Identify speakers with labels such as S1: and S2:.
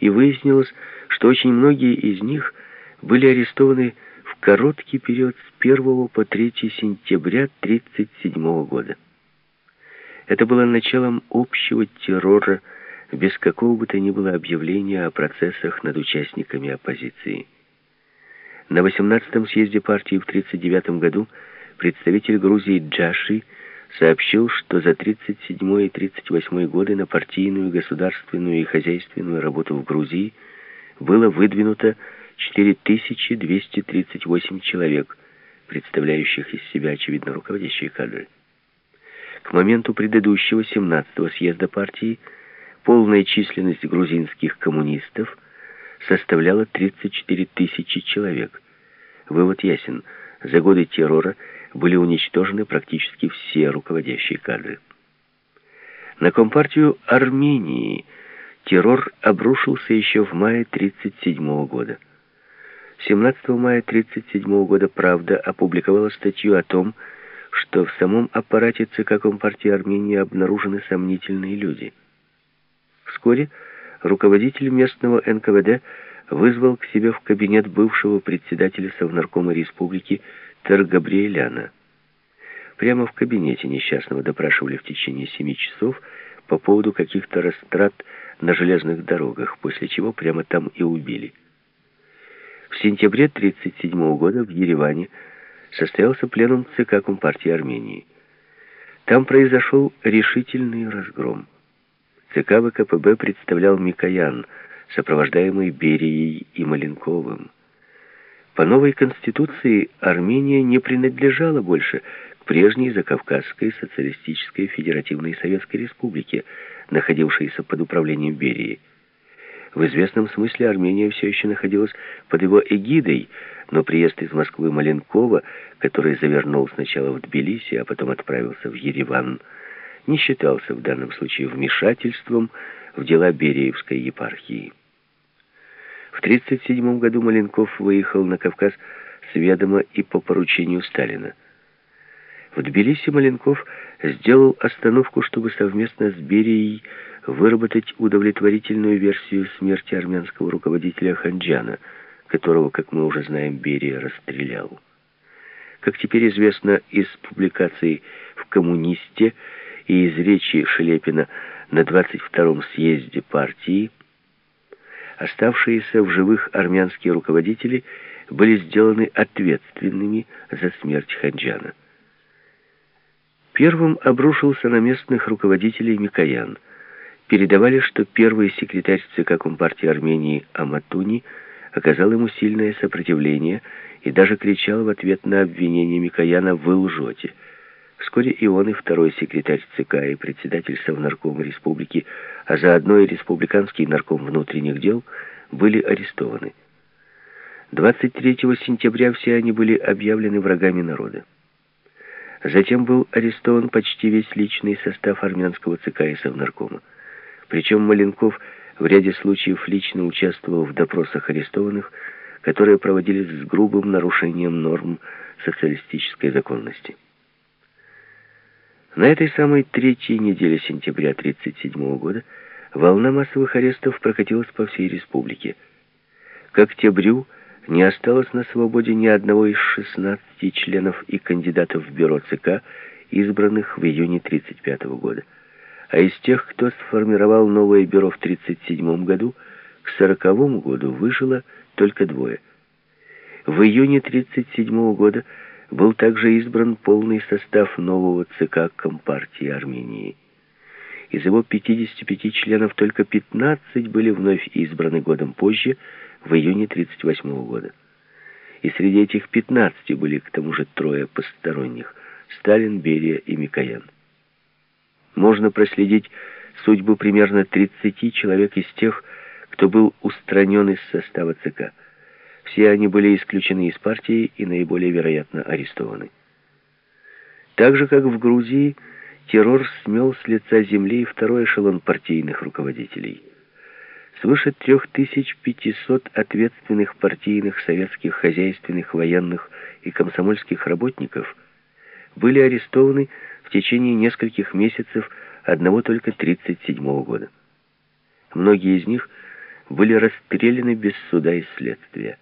S1: и выяснилось, что очень многие из них были арестованы в короткий период с 1 по 3 сентября 1937 года. Это было началом общего террора, без какого бы то ни было объявления о процессах над участниками оппозиции. На 18-м съезде партии в 1939 году представитель Грузии Джаши сообщил, что за 1937 и 1938 годы на партийную, государственную и хозяйственную работу в Грузии было выдвинуто 4238 человек, представляющих из себя, очевидно, руководящие кадры. К моменту предыдущего 17-го съезда партии полная численность грузинских коммунистов составляла 34 тысячи человек. Вывод ясен. За годы террора были уничтожены практически все руководящие кадры. На Компартию Армении террор обрушился еще в мае 1937 года. 17 мая 1937 года «Правда» опубликовала статью о том, что в самом аппарате ЦК Компартии Армении обнаружены сомнительные люди. Вскоре руководитель местного НКВД вызвал к себе в кабинет бывшего председателя Совнаркома Республики Тер Габриэляна. Прямо в кабинете несчастного допрашивали в течение семи часов по поводу каких-то растрат на железных дорогах, после чего прямо там и убили. В сентябре 1937 года в Ереване состоялся пленум ЦК Компартии Армении. Там произошел решительный разгром. ЦК ВКПБ представлял Микоян, сопровождаемый Берией и Маленковым. По новой конституции Армения не принадлежала больше к прежней Закавказской социалистической федеративной Советской Республике, находившейся под управлением Берии. В известном смысле Армения все еще находилась под его эгидой, но приезд из Москвы Маленкова, который завернул сначала в Тбилиси, а потом отправился в Ереван, не считался в данном случае вмешательством в дела Бериевской епархии. В 1937 году Маленков выехал на Кавказ с ведома и по поручению Сталина. В Тбилиси Маленков сделал остановку, чтобы совместно с Берией выработать удовлетворительную версию смерти армянского руководителя Ханджана, которого, как мы уже знаем, Берия расстрелял. Как теперь известно из публикаций в «Коммунисте» и из речи Шелепина на 22-м съезде партии, оставшиеся в живых армянские руководители были сделаны ответственными за смерть Ханджана. Первым обрушился на местных руководителей Микоян. Передавали, что первый секретарь ЦК Компартии Армении Аматуни оказал ему сильное сопротивление и даже кричал в ответ на обвинение Микояна «Вы лжете». Вскоре и он, и второй секретарь ЦК, и председатель Совнаркома Республики, а заодно и республиканский нарком внутренних дел, были арестованы. 23 сентября все они были объявлены врагами народа. Затем был арестован почти весь личный состав армянского ЦК и Совнаркома. Причем Маленков в ряде случаев лично участвовал в допросах арестованных, которые проводились с грубым нарушением норм социалистической законности. На этой самой третьей неделе сентября 1937 года волна массовых арестов прокатилась по всей республике. К октябрю не осталось на свободе ни одного из 16 членов и кандидатов в бюро ЦК, избранных в июне 1935 года. А из тех, кто сформировал новое бюро в 1937 году, к 1940 году выжило только двое. В июне 1937 года был также избран полный состав нового ЦК Компартии Армении. Из его 55 членов только 15 были вновь избраны годом позже, в июне 1938 года. И среди этих 15 были к тому же трое посторонних – Сталин, Берия и Микоян. Можно проследить судьбу примерно 30 человек из тех, кто был устранен из состава ЦК – все они были исключены из партии и наиболее вероятно арестованы. Так же, как в Грузии, террор смел с лица земли второй эшелон партийных руководителей. Свыше 3500 ответственных партийных, советских, хозяйственных, военных и комсомольских работников были арестованы в течение нескольких месяцев одного только 1937 года. Многие из них – были расстреляны без суда и следствия.